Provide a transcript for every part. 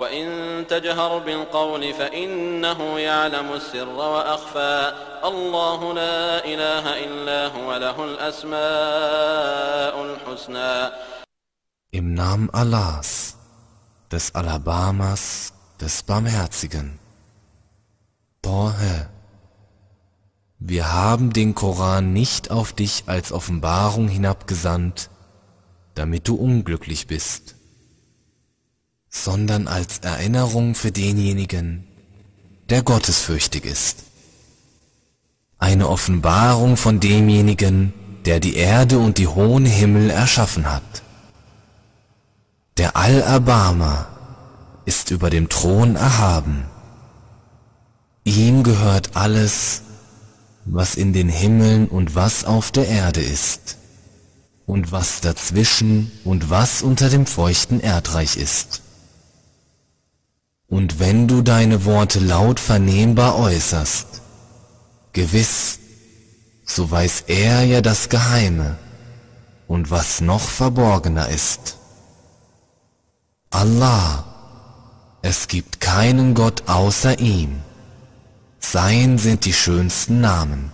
وإن تجهر بالقول فإنه يعلم السر وأخفى الله لا إله إلا هو له الأسماء الحسنى Im Namen Allahs, des Alabamas, des Barmherzigen. Torhe. Wir haben den Koran nicht auf dich als Offenbarung hinabgesandt, damit du unglücklich bist sondern als Erinnerung für denjenigen, der gottesfürchtig ist. Eine Offenbarung von demjenigen, der die Erde und die hohen Himmel erschaffen hat. Der Allerbarmer ist über dem Thron erhaben. Ihm gehört alles, was in den Himmeln und was auf der Erde ist, und was dazwischen und was unter dem feuchten Erdreich ist. Und wenn du deine Worte laut vernehmbar äußerst, gewiss, so weiß er ja das Geheime und was noch verborgener ist. Allah, es gibt keinen Gott außer ihm. Sein sind die schönsten Namen.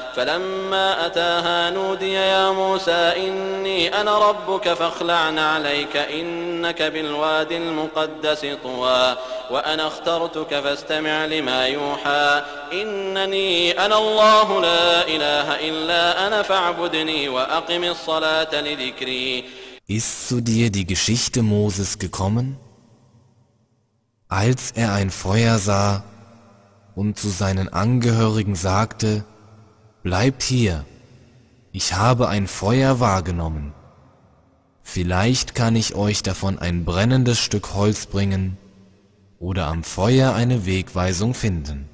فلما أتاها نودي يا موسى إني أنا ربك فاخلع عليك إنك بالواد المقدس طوى وأنا اخترتك فاستمع لما يوحى إنني أنا الله لا إله إلا أنا فاعبدني وأقم الصلاة لذكري Ist zu dir die Geschichte Moses gekommen? Als er ein Feuer sah und zu seinen Angehörigen sagte, Bleibt hier, ich habe ein Feuer wahrgenommen. Vielleicht kann ich euch davon ein brennendes Stück Holz bringen oder am Feuer eine Wegweisung finden.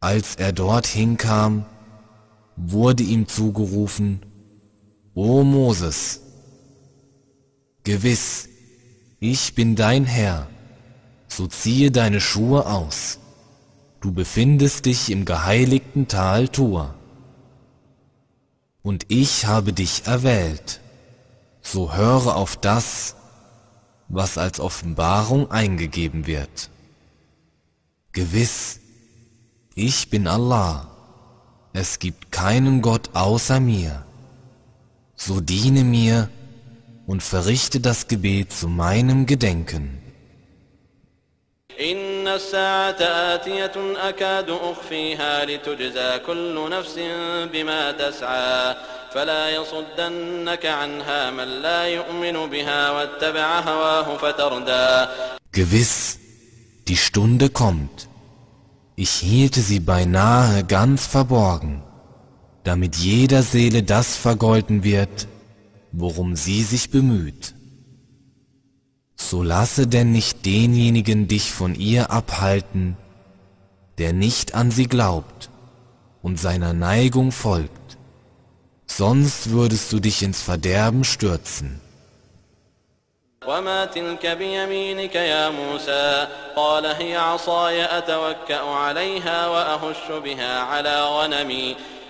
Als er dorthin kam, wurde ihm zugerufen, O Moses, gewiss, ich bin dein Herr, so ziehe deine Schuhe aus. Du befindest dich im geheiligten Tal Tur. Und ich habe dich erwählt. So höre auf das, was als Offenbarung eingegeben wird. Gewiss, ich bin Allah. Es gibt keinen Gott außer mir. So diene mir und verrichte das Gebet zu meinem Gedenken. إن الساعة آتية أكاد أخفيها لتجزى كل نفس بما تسعى فلا يصدنك عنها من لا يؤمن بها واتبع هواه فتردى Gewiss, die Stunde kommt. Ich hielte sie beinahe ganz verborgen, damit jeder Seele das vergolten wird, worum sie sich bemüht. So lasse denn nicht denjenigen dich von ihr abhalten, der nicht an sie glaubt und seiner Neigung folgt, sonst würdest du dich ins Verderben stürzen. وما تلك بيمينك يا موسى قال هي عصاي أتوكأ عليها وأهش بها على غنمي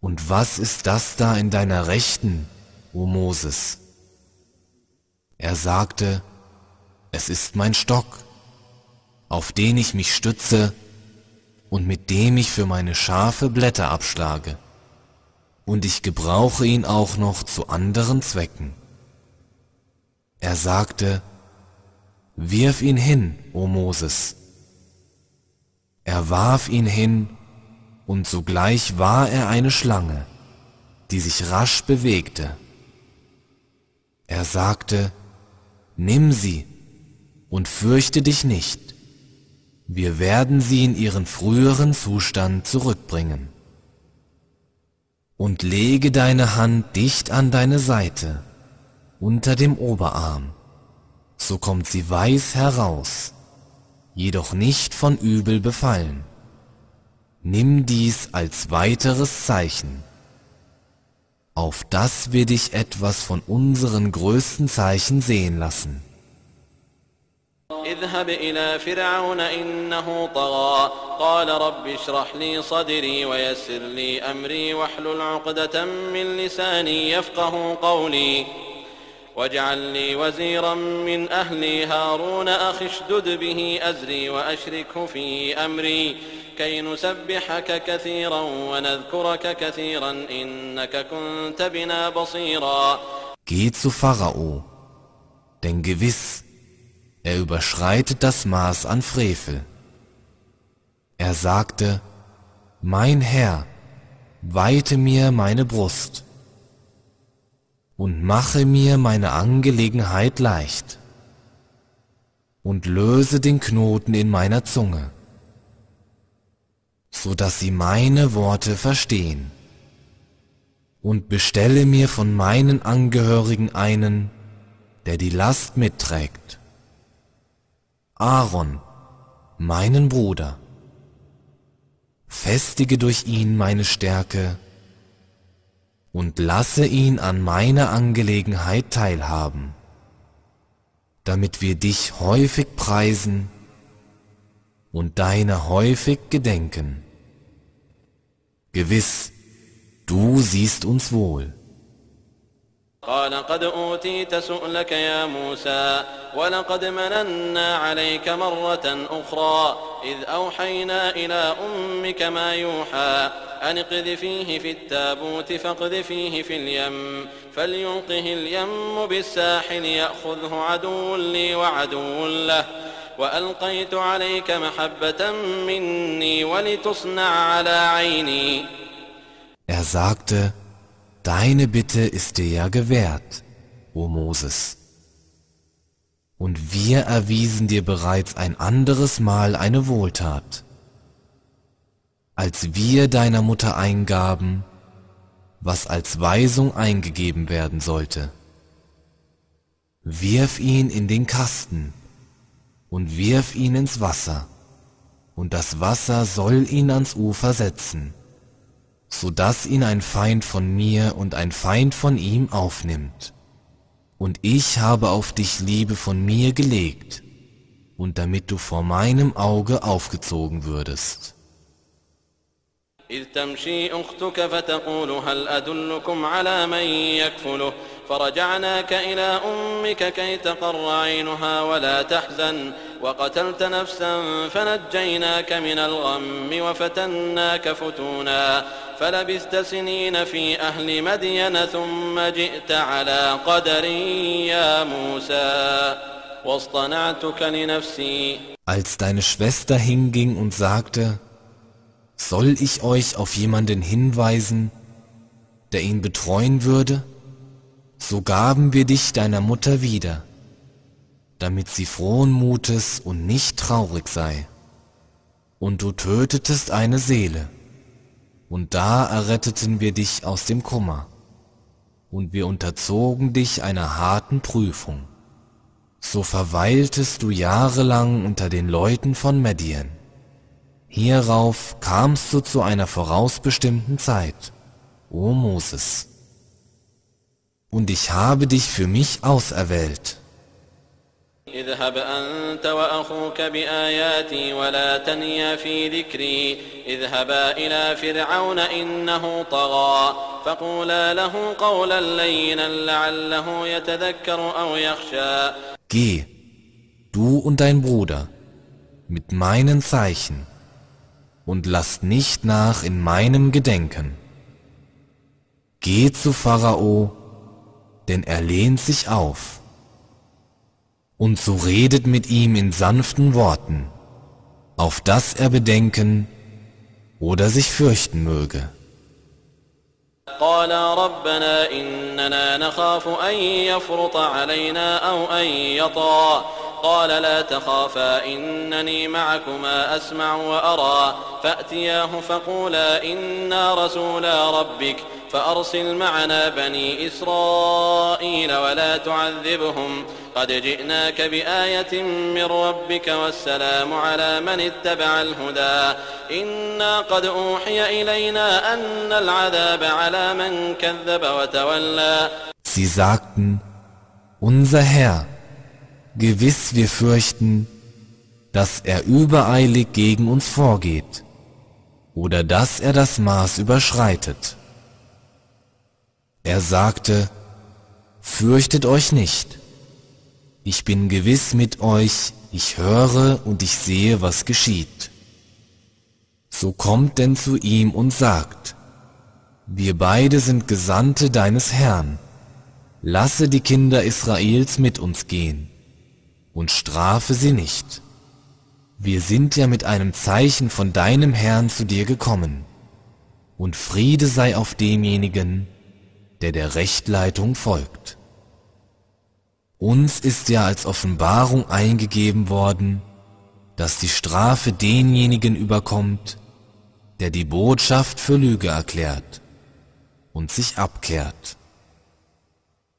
Und was ist das da in deiner Rechten, o Moses? Er sagte, es ist mein Stock, auf den ich mich stütze und mit dem ich für meine Schafe Blätter abschlage. Und ich gebrauche ihn auch noch zu anderen Zwecken. Er sagte, Wirf ihn hin, o Moses. Er warf ihn hin, und sogleich war er eine Schlange, die sich rasch bewegte. Er sagte, Nimm sie und fürchte dich nicht, wir werden sie in ihren früheren Zustand zurückbringen. Und lege deine Hand dicht an deine Seite, unter dem Oberarm, so kommt sie weiß heraus, jedoch nicht von Übel befallen. Nimm dies als weiteres Zeichen, auf dass wir dich etwas von unseren größten Zeichen sehen lassen. اذهب إلى فرعون إنه طغى قال رب اشرح لي صدري ويسر لي أمري واحلل عقدة من لساني يفقه قولي واجعل لي وزيرا من أهلي هارون أخي اشدد به أزري وأشركه في أمري كي نسبحك كثيرا ونذكرك كثيرا إنك كنت بنا بصيرا Geh zu Pharao, denn gewiss, er überschreitet das Maß an Frevel. Er sagte, Mein Herr, weite mir meine Brust und mache mir meine Angelegenheit leicht und löse den Knoten in meiner Zunge, so dass sie meine Worte verstehen und bestelle mir von meinen Angehörigen einen, der die Last mitträgt. Aaron, meinen Bruder. Festige durch ihn meine Stärke und lasse ihn an meiner Angelegenheit teilhaben, damit wir dich häufig preisen und deiner häufig gedenken. Gewiss, du siehst uns wohl. قال قد أوتيت سؤلك يا موسى ولقد مننا عليك مرة أخرى إذ أوحينا إلى أمك ما يوحى أن اقذفيه في التابوت فاقذفيه في اليم فليلقه اليم بالساحل يأخذه عدو لي وعدو له وألقيت عليك محبة مني ولتصنع على عيني Er sagte, Deine Bitte ist dir ja gewährt, o Moses. Und wir erwiesen dir bereits ein anderes Mal eine Wohltat. Als wir deiner Mutter eingaben, was als Weisung eingegeben werden sollte. Wirf ihn in den Kasten und wirf ihn ins Wasser, und das Wasser soll ihn ans Ufer setzen so dass ihn ein Feind von mir und ein Feind von ihm aufnimmt. Und ich habe auf dich Liebe von mir gelegt, und damit du vor meinem Auge aufgezogen würdest. إذ تمشي أختك فتقول هل أدلكم على من يكفله؟ فرجعناك إلى أمك كي تقر عينها ولا تحزن. وقتلت نفسا فنجيناك من الغم وفتناك فتونا. فلبثت سنين في أهل مدين ثم جئت على قدر يا موسى. واصطنعتك لنفسي. Als deine Schwester hinging und sagte, soll ich euch auf jemanden hinweisen, der ihn betreuen würde? So gaben wir dich deiner Mutter wieder, damit sie frohen Mutes und nicht traurig sei. Und du tötetest eine Seele, und da erretteten wir dich aus dem Kummer, und wir unterzogen dich einer harten Prüfung. So verweiltest du jahrelang unter den Leuten von Medien. Hierauf kamst du zu einer vorausbestimmten Zeit, o Moses. Und ich habe dich für mich auserwählt. اذهب أنت وأخوك بآياتي ولا تنيا في ذكري اذهبا إلى فرعون إنه طغى فقولا له قولا لينا لعله يتذكر أو يخشى Geh, du und dein Bruder, mit meinen Zeichen, und lasst nicht nach in meinem Gedenken. Geht zu Pharao, denn er lehnt sich auf. Und so redet mit ihm in sanften Worten, auf dass er bedenken oder sich fürchten möge. قالا ربنا إننا نخاف أن يفرط علينا أو أن يطغى قال لا تخافا إنني معكما أسمع وأرى. فأتياه فقولا إنا رسولا ربك فأرسل معنا بني إسرائيل ولا تعذبهم. قد جئناك بآية من ربك والسلام على من اتبع الهدى. إنا قد أوحي إلينا أن العذاب على من كذب وتولى. Sie sagten, unser Herr, gewiss wir fürchten, dass er übereilig gegen uns vorgeht oder dass er das Maß überschreitet. Er sagte, fürchtet euch nicht, ich bin gewiss mit euch, ich höre und ich sehe, was geschieht. So kommt denn zu ihm und sagt, wir beide sind Gesandte deines Herrn, lasse die Kinder Israels mit uns gehen und strafe sie nicht. Wir sind ja mit einem Zeichen von deinem Herrn zu dir gekommen, und Friede sei auf demjenigen, der der Rechtleitung folgt. Uns ist ja als Offenbarung eingegeben worden, dass die Strafe denjenigen überkommt, der die Botschaft für Lüge erklärt und sich abkehrt.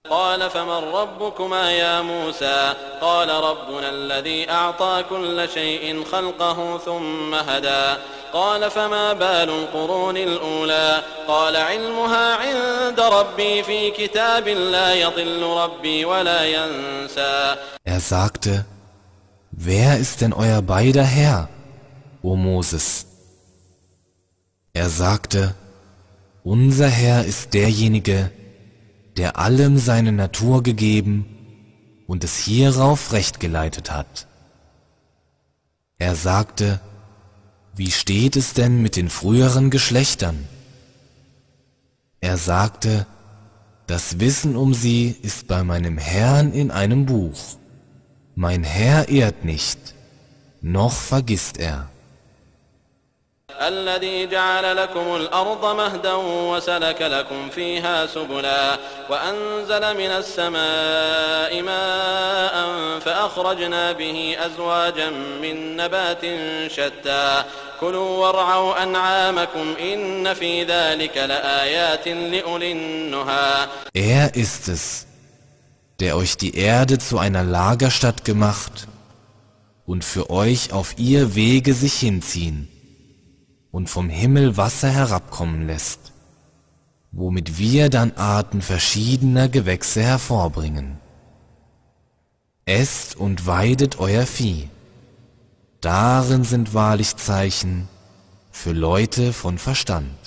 قال فمن ربكما يا موسى؟ قال ربنا الذي أعطى كل شيء خلقه ثم هدى. قال فما بال القرون الأولى؟ قال علمها عند ربي في كتاب لا يضل ربي ولا ينسى. Er sagte, wer ist denn euer beider Herr, o Moses? Er sagte, unser Herr ist derjenige, der allem seine Natur gegeben und es hierauf recht geleitet hat. Er sagte, wie steht es denn mit den früheren Geschlechtern? Er sagte, das Wissen um sie ist bei meinem Herrn in einem Buch. Mein Herr ehrt nicht, noch vergisst er. الذي جعل لكم الأرض مهدا وسلك لكم فيها سبلا وأنزل من السماء ماء فأخرجنا به أزواجا من نبات شتى كلوا وارعوا أنعامكم إن في ذلك لآيات لأولي النهى Er ist es, der euch die Erde zu einer Lagerstadt gemacht und für euch auf ihr Wege sich hinziehen und vom Himmel Wasser herabkommen lässt, womit wir dann Arten verschiedener Gewächse hervorbringen. Esst und weidet euer Vieh. Darin sind wahrlich Zeichen für Leute von Verstand.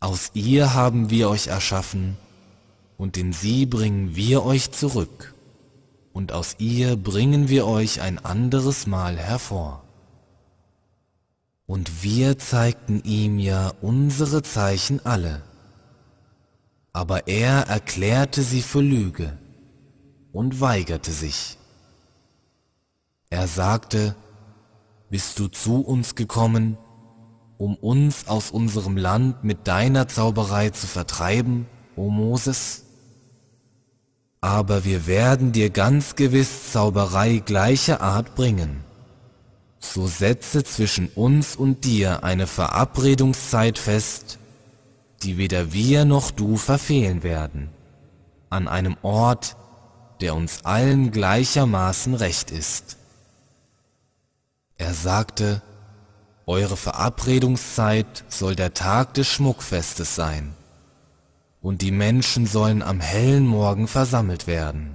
Aus ihr haben wir euch erschaffen, und in sie bringen wir euch zurück, und aus ihr bringen wir euch ein anderes Mal hervor. Und wir zeigten ihm ja unsere Zeichen alle, aber er erklärte sie für Lüge und weigerte sich. Er sagte, bist du zu uns gekommen, um uns aus unserem Land mit deiner Zauberei zu vertreiben, o Moses? Aber wir werden dir ganz gewiss Zauberei gleicher Art bringen. So setze zwischen uns und dir eine Verabredungszeit fest, die weder wir noch du verfehlen werden, an einem Ort, der uns allen gleichermaßen recht ist. Er sagte, Eure Verabredungszeit soll der Tag des Schmuckfestes sein, und die Menschen sollen am hellen Morgen versammelt werden.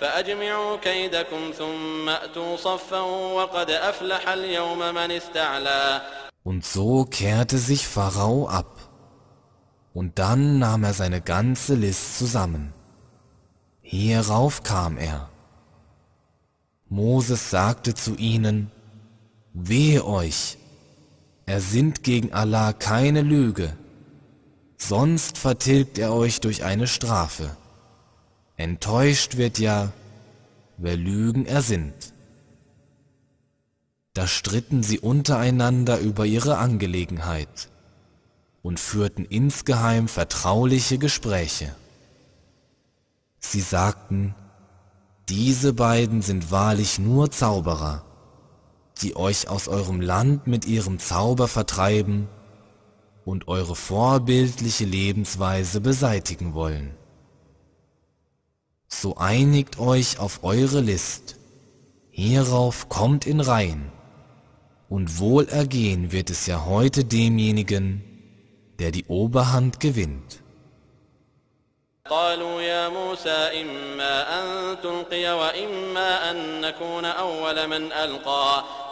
فأجمعوا كيدكم ثم أتوا صفا وقد أفلح اليوم من استعلى Und so kehrte sich Pharao ab. Und dann nahm er seine ganze List zusammen. Hierauf kam er. Moses sagte zu ihnen, Wehe euch, ersinnt gegen Allah keine Lüge, sonst vertilgt er euch durch eine Strafe. Enttäuscht wird ja, wer Lügen ersinnt. Da stritten sie untereinander über ihre Angelegenheit und führten insgeheim vertrauliche Gespräche. Sie sagten, diese beiden sind wahrlich nur Zauberer, die euch aus eurem Land mit ihrem Zauber vertreiben und eure vorbildliche Lebensweise beseitigen wollen so einigt euch auf eure List, hierauf kommt in Reihen, und wohlergehen wird es ja heute demjenigen, der die Oberhand gewinnt. قالوا يا موسى إما أن تلقي وإما أن نكون أول من ألقى.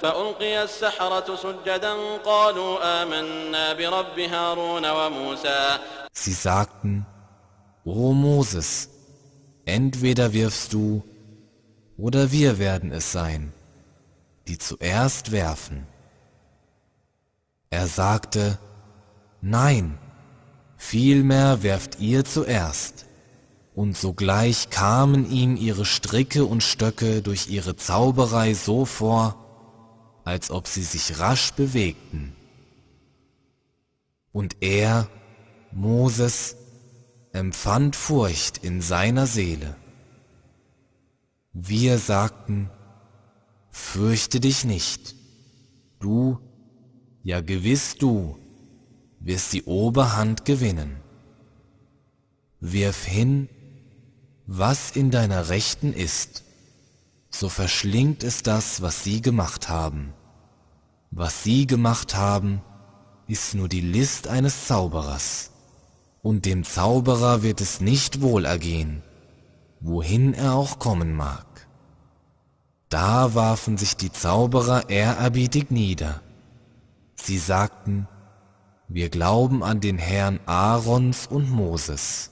فألقي السحرة سجدا قالوا آمنا برب هارون وموسى Sie sagten, O Moses, entweder wirfst du oder wir werden es sein, die zuerst werfen. Er sagte, Nein, vielmehr werft ihr zuerst. Und sogleich kamen ihm ihre Stricke und Stöcke durch ihre Zauberei so vor, als ob sie sich rasch bewegten. Und er, Moses, empfand Furcht in seiner Seele. Wir sagten, fürchte dich nicht, du, ja gewiss du, wirst die Oberhand gewinnen. Wirf hin, was in deiner Rechten ist, so verschlingt es das, was sie gemacht haben. Was sie gemacht haben, ist nur die List eines Zauberers, und dem Zauberer wird es nicht wohl ergehen, wohin er auch kommen mag. Da warfen sich die Zauberer ehrerbietig nieder. Sie sagten, wir glauben an den Herrn Aarons und Moses.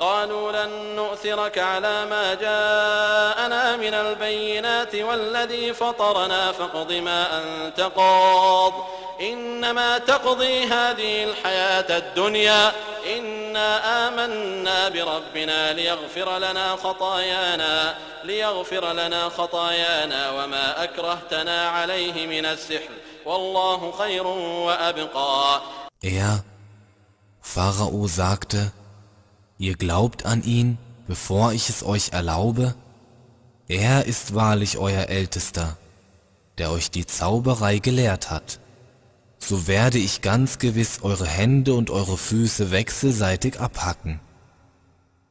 قالوا لن نؤثرك على ما جاءنا من البينات والذي فطرنا فاقض ما أنت قاض. إنما تقضي هذه الحياة الدنيا. إنا آمنا بربنا ليغفر لنا خطايانا ليغفر لنا خطايانا وما أكرهتنا عليه من السحر. والله خير وأبقى. Er, Pharao, sagte, Ihr glaubt an ihn, bevor ich es euch erlaube? Er ist wahrlich euer Ältester, der euch die Zauberei gelehrt hat. So werde ich ganz gewiss eure Hände und eure Füße wechselseitig abhacken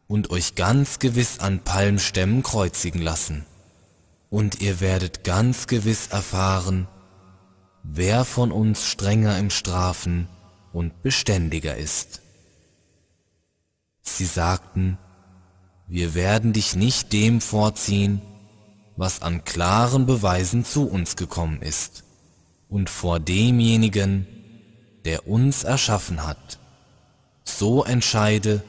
und euch ganz gewiss an Palmstämmen kreuzigen lassen. Und ihr werdet ganz gewiss erfahren, wer von uns strenger im Strafen und beständiger ist. Sie sagten, wir werden dich nicht dem vorziehen, was an klaren Beweisen zu uns gekommen ist, und vor demjenigen, der uns erschaffen hat. So entscheide,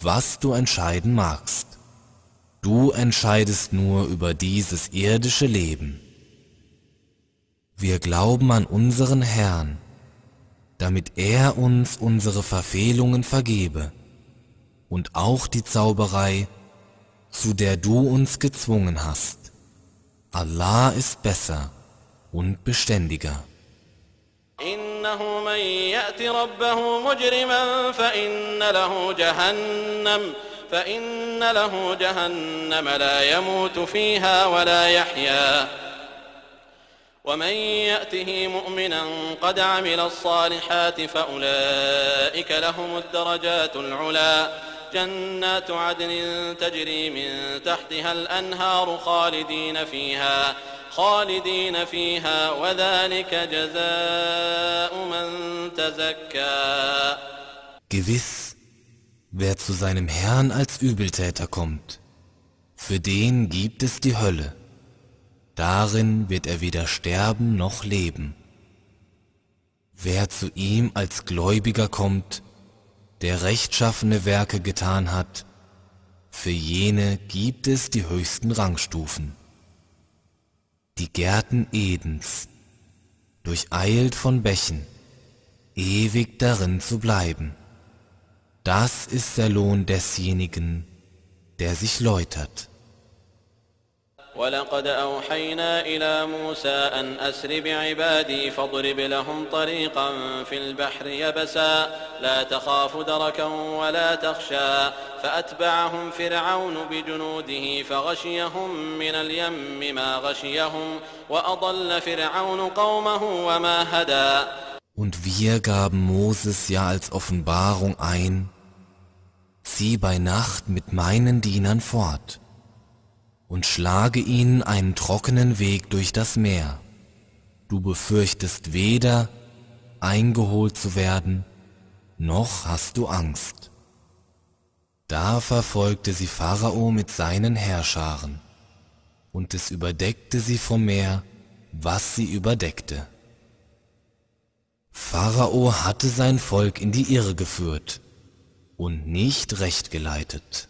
was du entscheiden magst. Du entscheidest nur über dieses irdische Leben. Wir glauben an unseren Herrn, damit er uns unsere Verfehlungen vergebe und auch die Zauberei, zu der du uns gezwungen hast. Allah ist besser und beständiger. إنه من يأت ربه مجرما فإن له جهنم فإن له جهنم لا يموت فيها ولا يحيا ومن يأته مؤمنا قد عمل الصالحات فأولئك لهم الدرجات العلا جنات عدن تجري من تحتها الأنهار خالدين فيها خالدين فيها وذلك جزاء من تزكى Gewiss, wer zu seinem Herrn als Übeltäter kommt, für den gibt es die Hölle. Darin wird er weder sterben noch leben. Wer zu ihm als Gläubiger kommt, der rechtschaffene Werke getan hat, für jene gibt es die höchsten Rangstufen. Die Gärten Edens, durcheilt von Bächen, ewig darin zu bleiben. Das ist der Lohn desjenigen, der sich läutert. ولقد أوحينا إلى موسى أن أسر بعبادي فاضرب لهم طريقا في البحر يبسا. لا تخاف دركا ولا تخشى. فأتبعهم فرعون بجنوده فغشيهم من اليم ما غشيهم وأضل فرعون قومه وما هدى. Und wir gaben Moses ja als Offenbarung ein, zieh bei Nacht mit meinen Dienern fort. Und schlage ihnen einen trockenen Weg durch das Meer. Du befürchtest weder eingeholt zu werden, noch hast du Angst. Da verfolgte sie Pharao mit seinen Herrscharen, und es überdeckte sie vom Meer, was sie überdeckte. Pharao hatte sein Volk in die Irre geführt und nicht recht geleitet.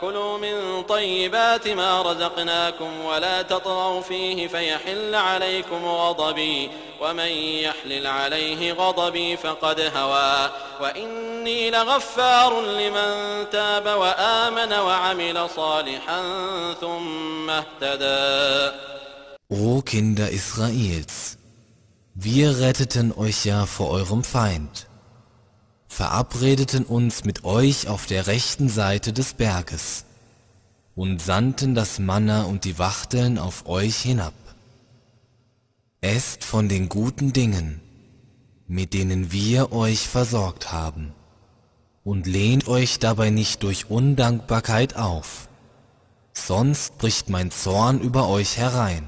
كلوا من طيبات ما رزقناكم ولا تطغوا فيه فيحل عليكم غضبي ومن يحلل عليه غضبي فقد هوى وإني لغفار لمن تاب وآمن وعمل صالحا ثم اهتدى O Kinder Israels, wir retteten euch ja vor eurem Feind. Verabredeten uns mit euch auf der rechten Seite des Berges und sandten das Manna und die Wachteln auf euch hinab. Esst von den guten Dingen, mit denen wir euch versorgt haben, und lehnt euch dabei nicht durch Undankbarkeit auf, sonst bricht mein Zorn über euch herein,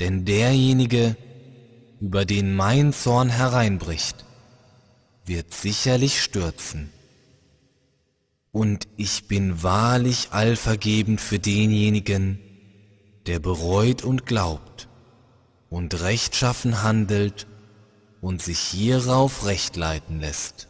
denn derjenige, über den mein Zorn hereinbricht, wird sicherlich stürzen. Und ich bin wahrlich allvergebend für denjenigen, der bereut und glaubt und rechtschaffen handelt und sich hierauf recht leiten lässt.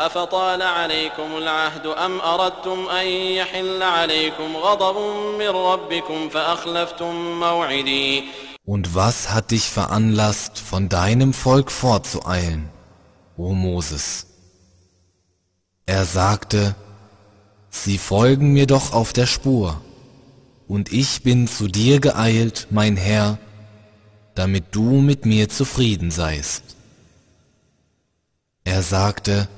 أفطال عليكم العهد أم أردتم أن يحل عليكم غضب من ربكم فأخلفتم موعدي Und was hat dich veranlasst, von deinem Volk fortzueilen, o Moses? Er sagte, Sie folgen mir doch auf der Spur, und ich bin zu dir geeilt, mein Herr, damit du mit mir zufrieden seist. Er sagte,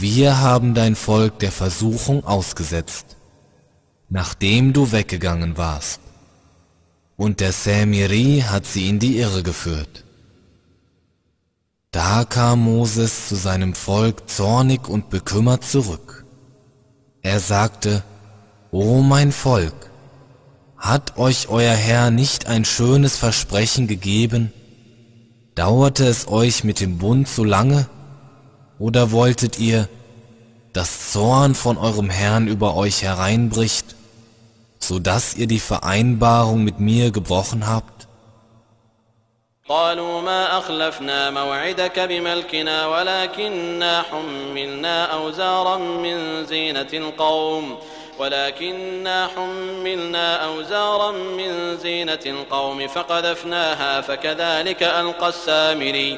wir haben dein Volk der Versuchung ausgesetzt, nachdem du weggegangen warst, und der Samiri hat sie in die Irre geführt. Da kam Moses zu seinem Volk zornig und bekümmert zurück. Er sagte, O mein Volk, hat euch euer Herr nicht ein schönes Versprechen gegeben? Dauerte es euch mit dem Bund so lange? Oder wolltet ihr, dass Zorn von eurem Herrn über euch hereinbricht, so dass ihr die Vereinbarung mit mir gebrochen habt? قالوا ما أخلفنا موعدك بملكنا ولكننا حملنا أوزارا من زينة القوم ولكننا حملنا أوزارا من زينة القوم فقذفناها فكذلك ألقى السامري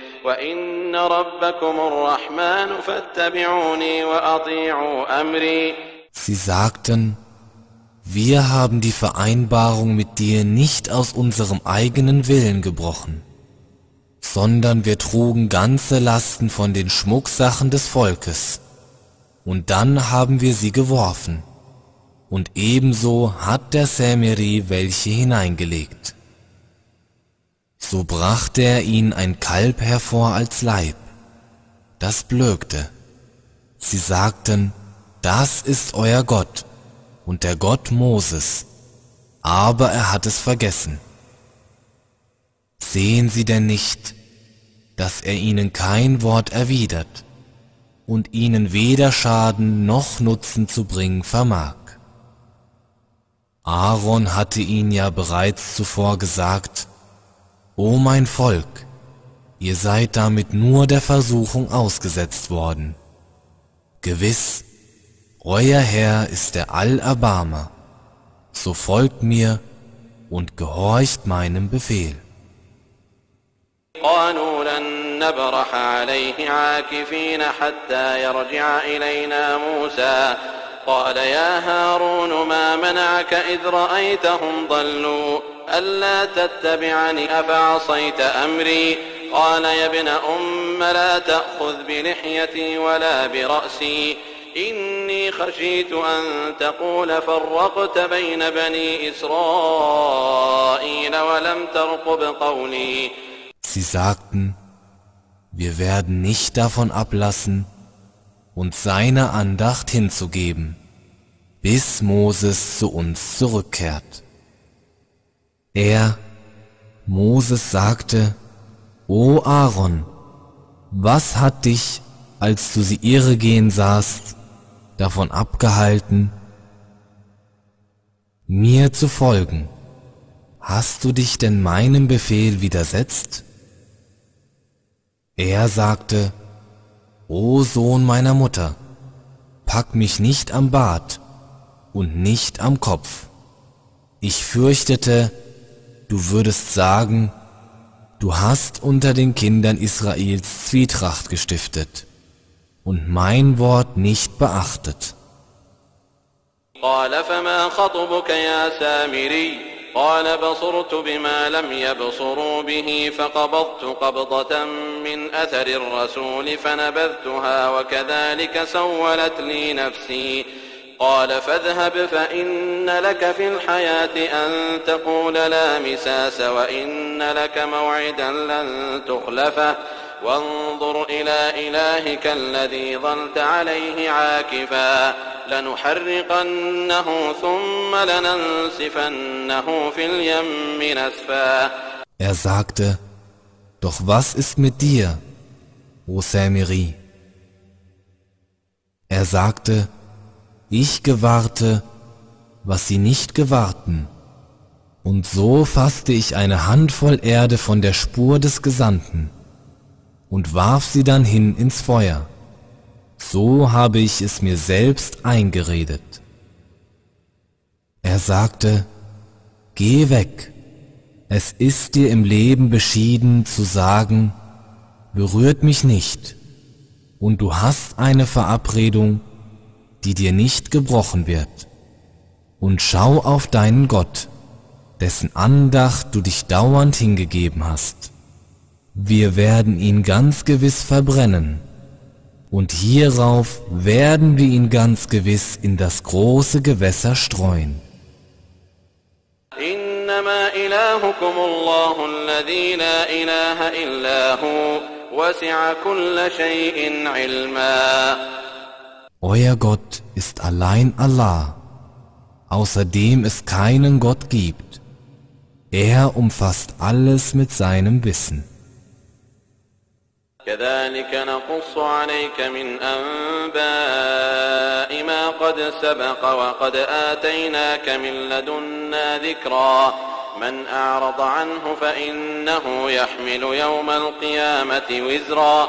وإن ربكم الرحمن فاتبعوني وأطيعوا أمري Sie sagten, wir haben die Vereinbarung mit dir nicht aus unserem eigenen Willen gebrochen, sondern wir trugen ganze Lasten von den Schmucksachen des Volkes, und dann haben wir sie geworfen, und ebenso hat der Samiri welche hineingelegt. So brachte er ihnen ein Kalb hervor als Leib. Das blökte. Sie sagten, das ist euer Gott und der Gott Moses, aber er hat es vergessen. Sehen Sie denn nicht, dass er ihnen kein Wort erwidert und ihnen weder Schaden noch Nutzen zu bringen vermag? Aaron hatte ihnen ja bereits zuvor gesagt, O mein Volk, ihr seid damit nur der Versuchung ausgesetzt worden. Gewiss, euer Herr ist der Allerbarmer, so folgt mir und gehorcht meinem Befehl. قالوا لن نبرح عليه عاكفين حتى يرجع إلينا موسى قال يا هارون ما منعك إذ رأيتهم ضلوا ألا تتبعني أفعصيت أمري قال يا ابن أم لا تأخذ بلحيتي ولا برأسي إني خشيت أن تقول فرقت بين بني إسرائيل ولم ترقب قولي Sie sagten, wir werden nicht davon ablassen, uns seiner Andacht hinzugeben, bis Moses zu uns zurückkehrt. Er, Moses, sagte, O Aaron, was hat dich, als du sie irre gehen sahst, davon abgehalten, mir zu folgen? Hast du dich denn meinem Befehl widersetzt? Er sagte, O Sohn meiner Mutter, pack mich nicht am Bart und nicht am Kopf. Ich fürchtete, du würdest sagen, du hast unter den Kindern Israels Zwietracht gestiftet und mein Wort nicht beachtet. قال فما خطبك يا سامري قال بصرت بما لم يبصروا به فقبضت قبضة من أثر الرسول فنبذتها وكذلك سولت لي نفسي قال فاذهب فإن لك في الحياة أن تقول لا مساس وإن لك موعدا لن تخلفه وانظر إلى إلهك الذي ظلت عليه عاكفا لنحرقنه ثم لننسفنه في اليم نسفا Er sagte, Doch was ist mit dir? O Samiri. Er sagte, ich gewahrte, was sie nicht gewahrten, und so fasste ich eine Handvoll Erde von der Spur des Gesandten und warf sie dann hin ins Feuer. So habe ich es mir selbst eingeredet. Er sagte, Geh weg, es ist dir im Leben beschieden zu sagen, berührt mich nicht, und du hast eine Verabredung, die dir nicht gebrochen wird. Und schau auf deinen Gott, dessen Andacht du dich dauernd hingegeben hast. Wir werden ihn ganz gewiss verbrennen, und hierauf werden wir ihn ganz gewiss in das große Gewässer streuen. إنما إلهكم الله الذي لا إله إلا هو وسع كل شيء علما Euer Gott ist allein Allah, außerdem es keinen Gott gibt. Er umfasst alles mit seinem Wissen. كذلك نقص عليك من أنباء ما قد سبق وقد آتيناك من لدنا ذكرا من أعرض عنه فإنه يحمل يوم القيامة وزرا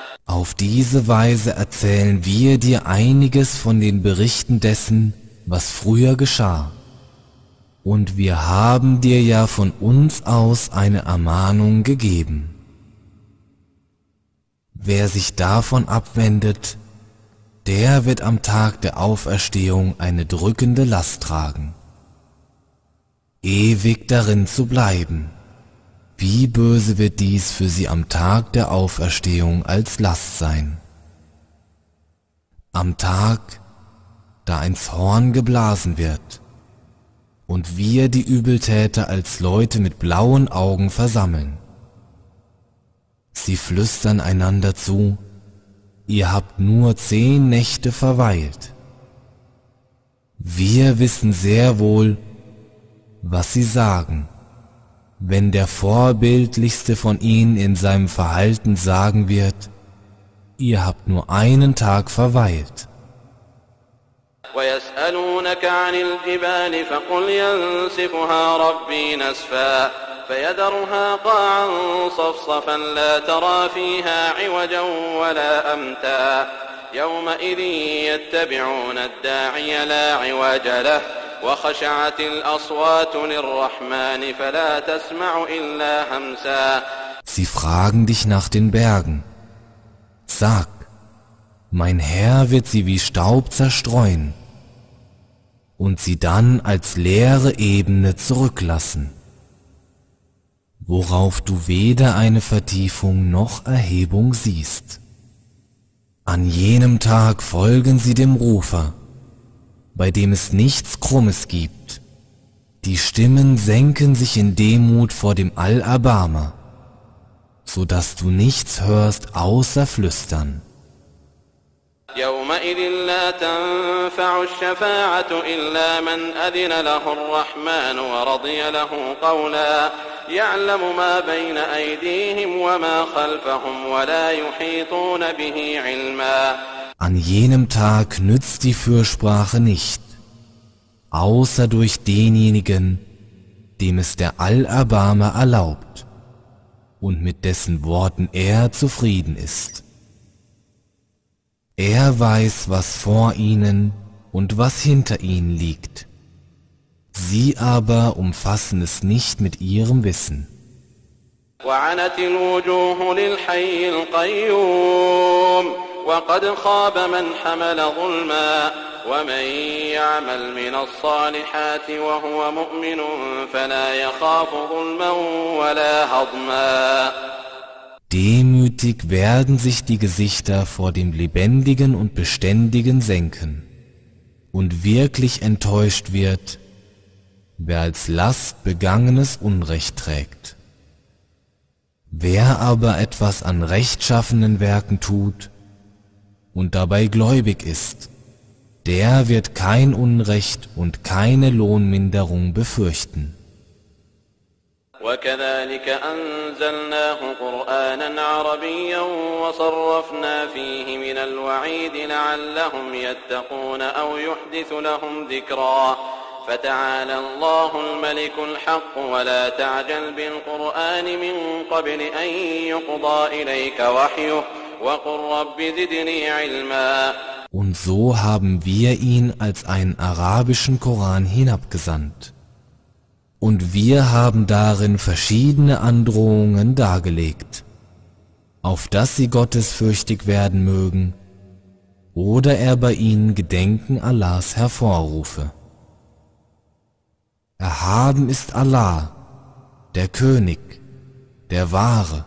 Auf diese Weise erzählen wir dir einiges von den Berichten dessen, was früher geschah. Und wir haben dir ja von uns aus eine Ermahnung gegeben. Wer sich davon abwendet, der wird am Tag der Auferstehung eine drückende Last tragen. Ewig darin zu bleiben. Wie böse wird dies für sie am Tag der Auferstehung als Last sein. Am Tag, da eins Horn geblasen wird und wir die Übeltäter als Leute mit blauen Augen versammeln. Sie flüstern einander zu, ihr habt nur zehn Nächte verweilt. Wir wissen sehr wohl, was sie sagen wenn der vorbildlichste von ihnen in seinem Verhalten sagen wird, ihr habt nur einen Tag verweilt. ويسألونك عن الجبال فقل ينسفها ربي نسفا فيذرها قاعا صفصفا لا ترى فيها عوجا ولا أمتا يومئذ يتبعون الداعي لا عوج له وخشعت الأصوات للرحمن فلا تسمع إلا همسا Sie fragen dich nach den Bergen. Sag, mein Herr wird sie wie Staub zerstreuen und sie dann als leere Ebene zurücklassen, worauf du weder eine Vertiefung noch Erhebung siehst. An jenem Tag folgen sie dem Rufer, bei dem es nichts Krummes gibt. Die Stimmen senken sich in Demut vor dem Allerbarmer, so dass du nichts hörst außer Flüstern. يومئذ لا تنفع الشفاعة إلا من أذن له الرحمن ورضي له قولا يعلم ما بين أيديهم وما خلفهم ولا يحيطون به علما An jenem Tag nützt die Fürsprache nicht, außer durch denjenigen, dem es der Allerbarmer erlaubt und mit dessen Worten er zufrieden ist. Er weiß, was vor ihnen und was hinter ihnen liegt. Sie aber umfassen es nicht mit ihrem Wissen. وعنت الوجوه للحي القيوم وقد خاب من حمل ظلما ومن يعمل من الصالحات وهو مؤمن فلا يخاف ظلما ولا هضما Demütig werden sich die Gesichter vor dem Lebendigen und Beständigen senken. und wirklich enttäuscht wird, wer als Last begangenes Unrecht trägt. Wer aber etwas an rechtschaffenen Werken tut und dabei gläubig ist, der wird kein Unrecht und keine Lohnminderung befürchten. وكذلك أنزلناه قرآنا عربيا وصرفنا فيه من الوعيد لعلهم يتقون أو يحدث لهم ذكرا فتعالى الله الملك الحق ولا تعجل بالقرآن من قبل أن يقضى إليك وحيه und so haben wir ihn als einen arabischen Koran hinabgesandt. Und wir haben darin verschiedene Androhungen dargelegt, auf dass sie gottesfürchtig werden mögen oder er bei ihnen Gedenken Allahs hervorrufe. Erhaben ist Allah, der König, der Wahre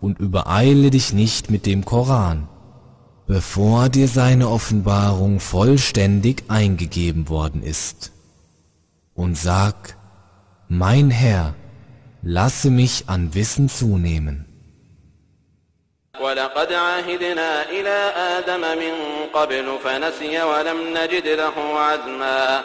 und übereile dich nicht mit dem Koran, bevor dir seine Offenbarung vollständig eingegeben worden ist. Und sag, mein Herr, lasse mich an Wissen zunehmen. ولقد عهدنا إلى آدم من قبل فنسي ولم نجد له عزما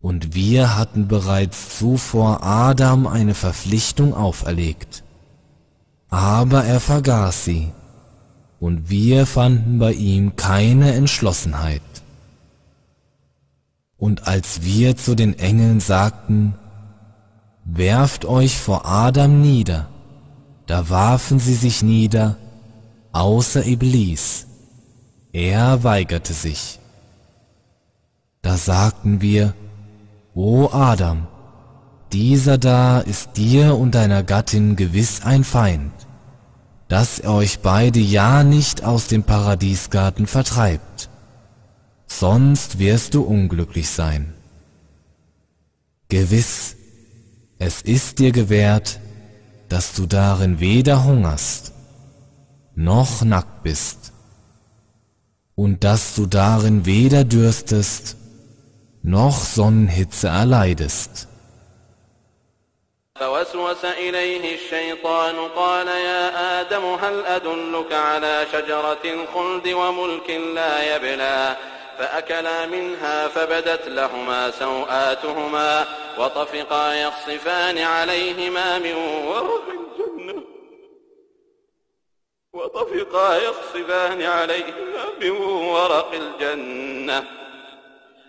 Und wir hatten bereits zuvor Adam eine Verpflichtung auferlegt. Aber er vergaß sie, und wir fanden bei ihm keine Entschlossenheit. Und als wir zu den Engeln sagten, werft euch vor Adam nieder, da warfen sie sich nieder, außer Iblis. Er weigerte sich. Da sagten wir, O Adam, dieser da ist dir und deiner Gattin gewiss ein Feind, dass er euch beide ja nicht aus dem Paradiesgarten vertreibt, sonst wirst du unglücklich sein. Gewiss, es ist dir gewährt, dass du darin weder hungerst, noch nackt bist, und dass du darin weder dürstest, noch Sonnenhitze erleidest. فوسوس إليه الشيطان قال يا آدم هل أدلك على شجرة الخلد وملك لا يبلى؟ فأكلا منها فبدت لهما سوآتهما وطفقا يخصفان عليهما من ورق الجنة. وطفقا يخصفان عليهما من ورق الجنة.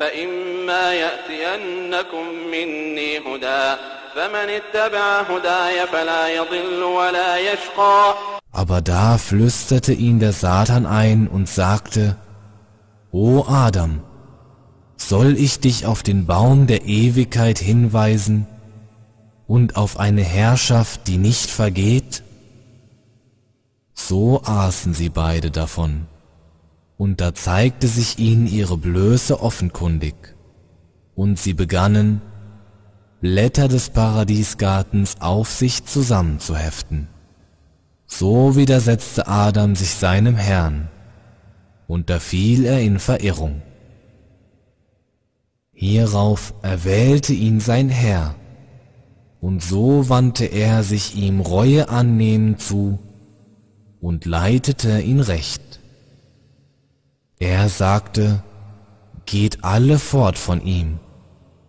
فإما يأتينكم مني هدى فمن اتبع هداي فلا يضل ولا يشقى Aber da flüsterte ihn der Satan ein und sagte, O Adam, soll ich dich auf den Baum der Ewigkeit hinweisen und auf eine Herrschaft, die nicht vergeht? So aßen sie beide davon und da zeigte sich ihnen ihre Blöße offenkundig, und sie begannen, Blätter des Paradiesgartens auf sich zusammenzuheften. So widersetzte Adam sich seinem Herrn, und da fiel er in Verirrung. Hierauf erwählte ihn sein Herr, und so wandte er sich ihm Reue annehmend zu und leitete ihn recht. Er sagte, geht alle fort von ihm,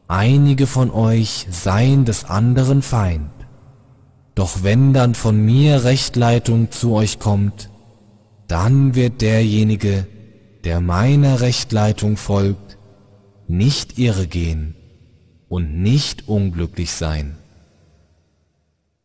einige von euch seien des anderen Feind, Doch wenn dann von mir Rechtleitung zu euch kommt, dann wird derjenige, der meiner Rechtleitung folgt, nicht irre gehen und nicht unglücklich sein.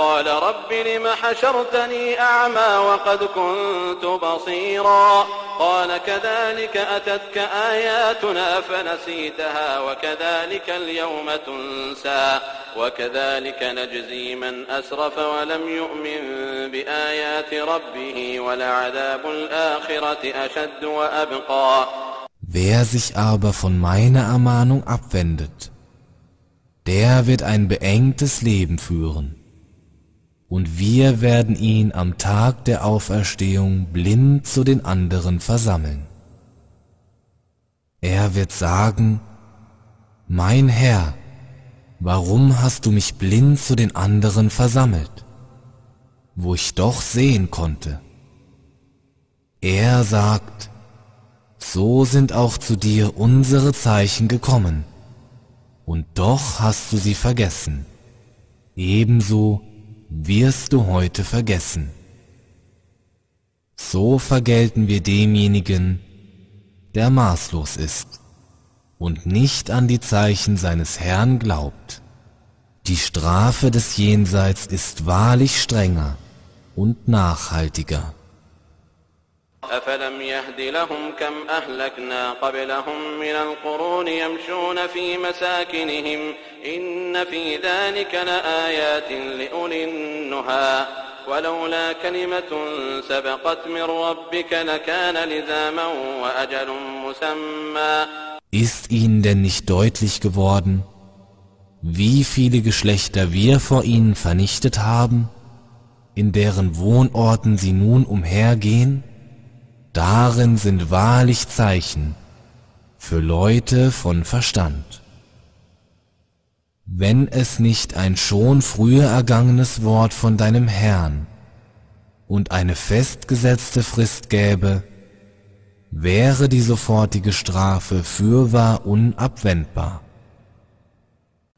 قال رب لم حشرتني أعمى وقد كنت بصيرا قال كذلك أتتك آياتنا فنسيتها وكذلك اليوم تنسى وكذلك نجزي من أسرف ولم يؤمن بآيات ربه ولعذاب الآخرة أشد وأبقى Wer sich aber von meiner Ermahnung abwendet, der wird ein beengtes Leben führen. Und wir werden ihn am Tag der Auferstehung blind zu den anderen versammeln. Er wird sagen, Mein Herr, warum hast du mich blind zu den anderen versammelt, wo ich doch sehen konnte? Er sagt, so sind auch zu dir unsere Zeichen gekommen, und doch hast du sie vergessen, ebenso wirst du heute vergessen. So vergelten wir demjenigen, der maßlos ist und nicht an die Zeichen seines Herrn glaubt. Die Strafe des Jenseits ist wahrlich strenger und nachhaltiger. أفلم يهد لهم كم أهلكنا قبلهم من القرون يمشون في مساكنهم إن في ذلك لآيات لأولي النهى ولولا كلمة سبقت من ربك لكان لزاما وأجل مسمى Ist ihnen denn nicht deutlich geworden, wie viele Geschlechter wir vor ihnen vernichtet haben, in deren Wohnorten sie nun umhergehen? Darin sind wahrlich Zeichen für Leute von Verstand. Wenn es nicht ein schon früher ergangenes Wort von deinem Herrn und eine festgesetzte Frist gäbe, wäre die sofortige Strafe fürwahr unabwendbar.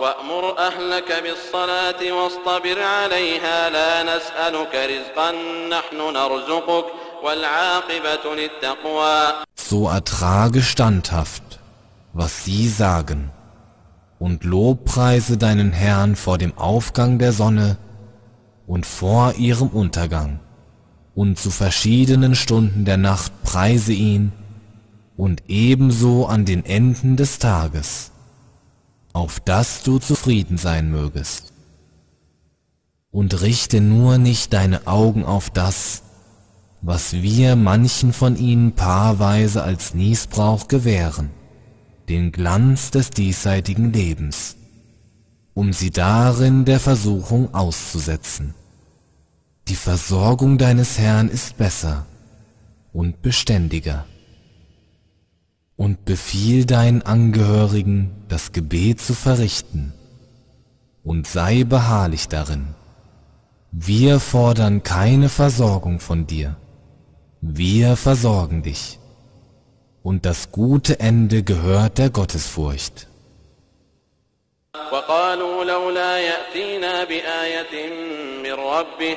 وأمر أهلك بالصلاة واصطبر عليها لا نسألك رزقا نحن نرزقك So ertrage standhaft, was sie sagen, und lobpreise deinen Herrn vor dem Aufgang der Sonne und vor ihrem Untergang, und zu verschiedenen Stunden der Nacht preise ihn, und ebenso an den Enden des Tages, auf dass du zufrieden sein mögest. Und richte nur nicht deine Augen auf das, was wir manchen von ihnen paarweise als Niesbrauch gewähren, den Glanz des diesseitigen Lebens, um sie darin der Versuchung auszusetzen. Die Versorgung deines Herrn ist besser und beständiger Und befiehl deinen Angehörigen, das Gebet zu verrichten, und sei beharrlich darin. Wir fordern keine Versorgung von dir wir versorgen dich. Und das gute Ende gehört der Gottesfurcht. وقالوا لولا يأتينا بآية من ربه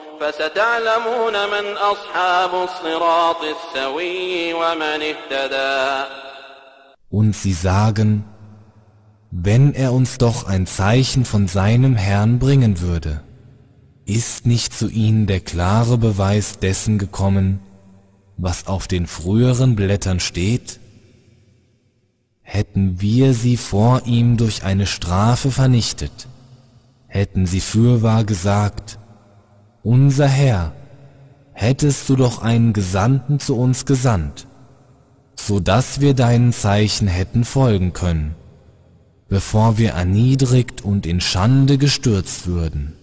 فستعلمون من أصحاب الصراط السوي ومن اهتدى Und sie sagen, wenn er uns doch ein Zeichen von seinem Herrn bringen würde. Ist nicht zu ihnen der klare Beweis dessen gekommen, was auf den früheren Blättern steht? Hätten wir sie vor ihm durch eine Strafe vernichtet, hätten sie fürwahr gesagt, unser Herr, hättest du doch einen Gesandten zu uns gesandt, so dass wir deinen Zeichen hätten folgen können, bevor wir erniedrigt und in Schande gestürzt würden.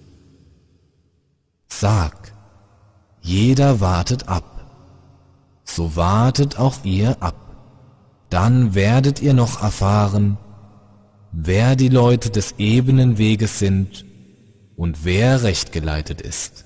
Sag, jeder wartet ab, so wartet auch ihr ab. Dann werdet ihr noch erfahren, wer die Leute des ebenen Weges sind und wer recht geleitet ist.